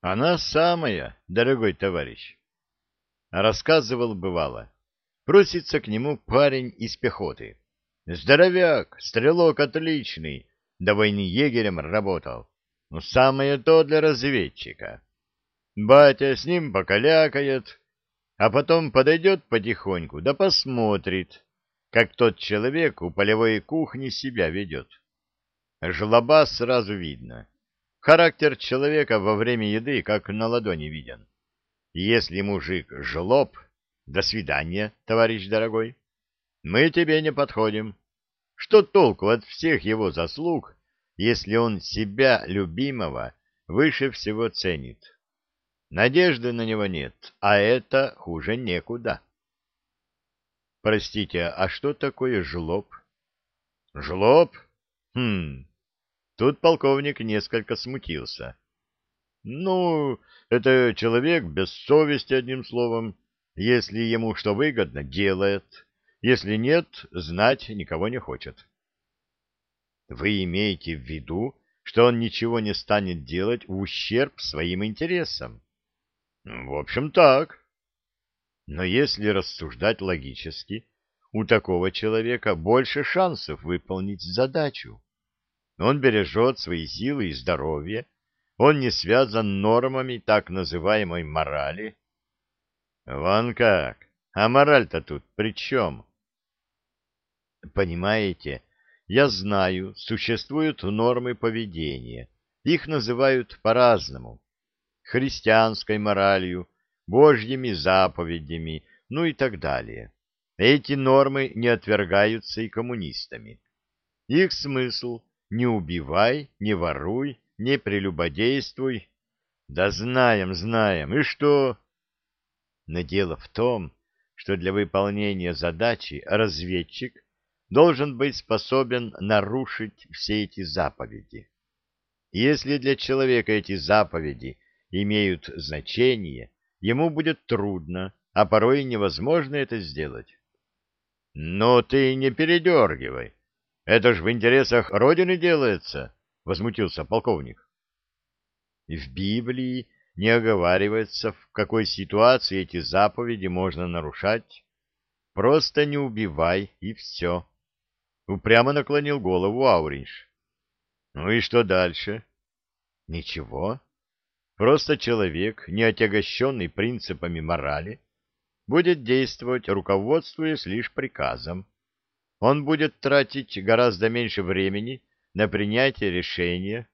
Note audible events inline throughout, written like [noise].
Она самая, дорогой товарищ. Рассказывал бывало. Просится к нему парень из пехоты. Здоровяк, стрелок отличный, до войны егерем работал. Ну, самое то для разведчика. Батя с ним покалякает, а потом подойдет потихоньку, да посмотрит, как тот человек у полевой кухни себя ведет. Жлоба сразу видно. Характер человека во время еды как на ладони виден. Если мужик жлоб, до свидания, товарищ дорогой. Мы тебе не подходим. Что толку от всех его заслуг, если он себя, любимого, выше всего ценит? Надежды на него нет, а это хуже некуда. Простите, а что такое жлоб? Жлоб? Хм. Тут полковник несколько смутился. Ну, это человек без совести, одним словом. Если ему что выгодно, делает. Если нет, знать никого не хочет. Вы имеете в виду, что он ничего не станет делать в ущерб своим интересам? В общем, так. Но если рассуждать логически, у такого человека больше шансов выполнить задачу. Он бережет свои силы и здоровье, он не связан нормами так называемой морали. Вон как, а мораль-то тут при чем? Понимаете, я знаю, существуют нормы поведения, их называют по-разному. Христианской моралью, божьими заповедями, ну и так далее. Эти нормы не отвергаются и коммунистами. Их смысл — не убивай, не воруй, не прелюбодействуй. Да знаем, знаем, и что? Но дело в том, что для выполнения задачи разведчик должен быть способен нарушить все эти заповеди. Если для человека эти заповеди имеют значение, ему будет трудно, а порой невозможно это сделать. Но ты не передергивай. Это ж в интересах Родины делается, — возмутился полковник. В Библии не оговаривается, в какой ситуации эти заповеди можно нарушать. Просто не убивай, и все. Упрямо наклонил голову Ауринш. Ну и что дальше? Ничего. Просто человек, не отягощенный принципами морали, будет действовать, руководствуясь лишь приказом. Он будет тратить гораздо меньше времени на принятие решения,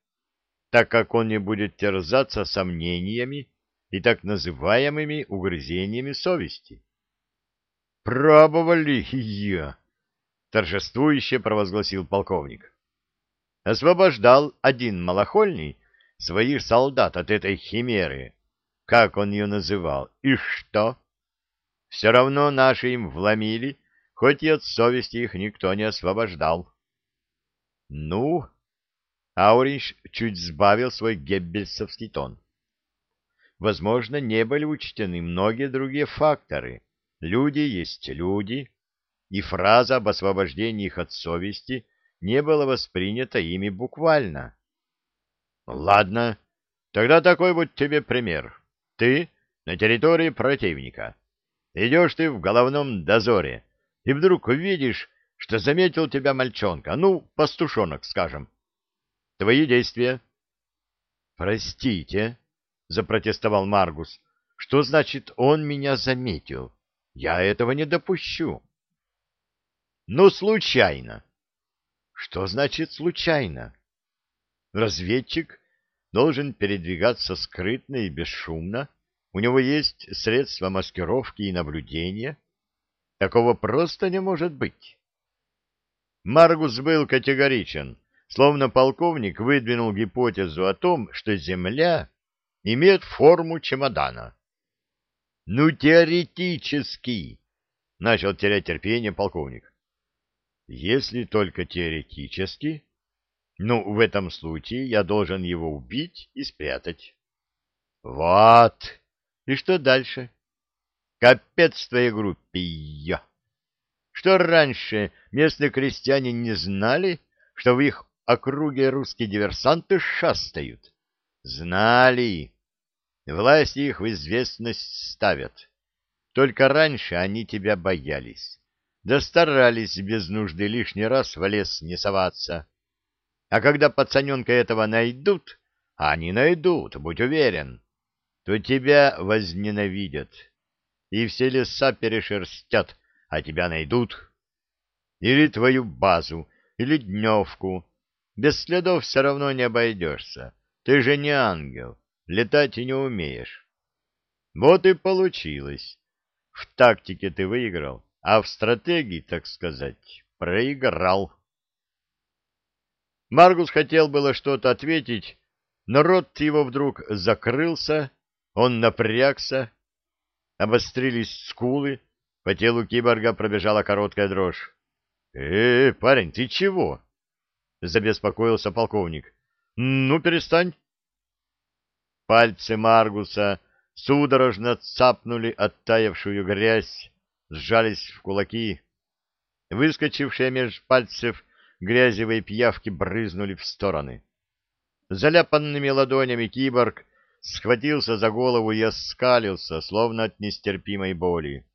так как он не будет терзаться сомнениями и так называемыми угрызениями совести. «Пробовали [laughs] я!» — торжествующе провозгласил полковник. Освобождал один малохольный своих солдат от этой химеры, как он ее называл, и что? Все равно наши им вломили, хоть и от совести их никто не освобождал. Ну, Ауринш чуть сбавил свой геббельсовский тон. Возможно, не были учтены многие другие факторы. Люди есть люди, и фраза об освобождении их от совести не была воспринята ими буквально. Ладно, тогда такой вот тебе пример. Ты на территории противника. Идешь ты в головном дозоре, и вдруг увидишь, что заметил тебя мальчонка, ну, пастушонок, скажем. Твои действия. Простите, запротестовал Маргус. Что значит он меня заметил? Я этого не допущу. Ну, случайно. Что значит случайно? Разведчик должен передвигаться скрытно и бесшумно. У него есть средства маскировки и наблюдения. Такого просто не может быть. Маргус был категоричен, словно полковник выдвинул гипотезу о том, что Земля имеет форму чемодана. «Ну, теоретически!» — начал терять терпение полковник. «Если только теоретически, ну, в этом случае я должен его убить и спрятать. Вот. И что дальше? Капец твоей группе, я. Что раньше местные крестьяне не знали, что в их округе русские диверсанты шастают? Знали. Власть их в известность ставят. Только раньше они тебя боялись. Да старались без нужды лишний раз в лес не соваться. А когда пацаненка этого найдут, а они найдут, будь уверен, то тебя возненавидят. И все леса перешерстят, а тебя найдут. Или твою базу, или дневку. Без следов все равно не обойдешься. Ты же не ангел, летать и не умеешь. Вот и получилось. В тактике ты выиграл, а в стратегии, так сказать, проиграл. Маргус хотел было что-то ответить, но рот его вдруг закрылся, он напрягся, обострились скулы, по телу киборга пробежала короткая дрожь. «Э, парень, ты чего?» — забеспокоился полковник. «Ну, перестань». Пальцы Маргуса судорожно цапнули оттаявшую грязь, сжались в кулаки. Выскочившие меж пальцев грязевые пиявки брызнули в стороны. Заляпанными ладонями киборг схватился за голову и оскалился, словно от нестерпимой боли.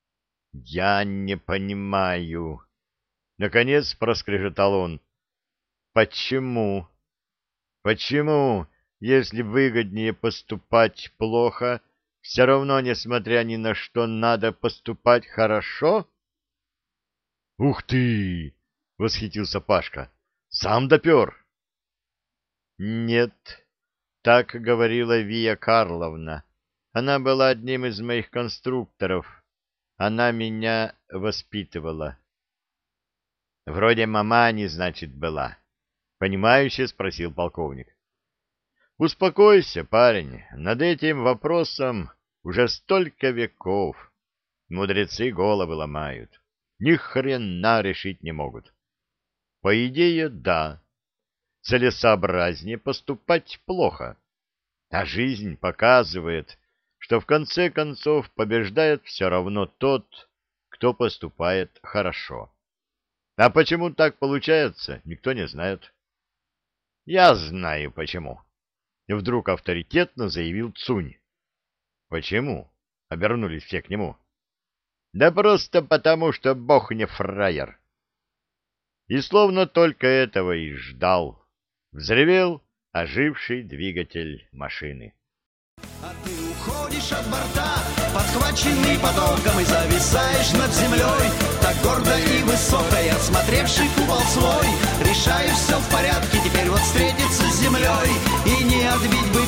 — Я не понимаю. Наконец проскрежетал он. — Почему? Почему, если выгоднее поступать плохо, все равно, несмотря ни на что, надо поступать хорошо? — Ух ты! — восхитился Пашка. — Сам допер. — Нет, так говорила Вия Карловна. Она была одним из моих конструкторов. Она меня воспитывала. Вроде мамани, значит, была. Понимающе спросил полковник. Успокойся, парень. Над этим вопросом уже столько веков. Мудрецы головы ломают. Ни хрена решить не могут. По идее, да, целесообразнее поступать плохо. А жизнь показывает, что в конце концов побеждает все равно тот, кто поступает хорошо. А почему так получается, никто не знает. Я знаю почему. Вдруг авторитетно заявил Цунь. Почему? Обернулись все к нему. Да просто потому, что Бог не фраер. И словно только этого и ждал. Взревел оживший двигатель машины. А ты уходишь от борта, подхваченный потоком и зависаешь над землей, так гордо и высоко, и осмотревший купол свой, решаешь все в порядке, теперь вот встретиться с землей, и не отбить бы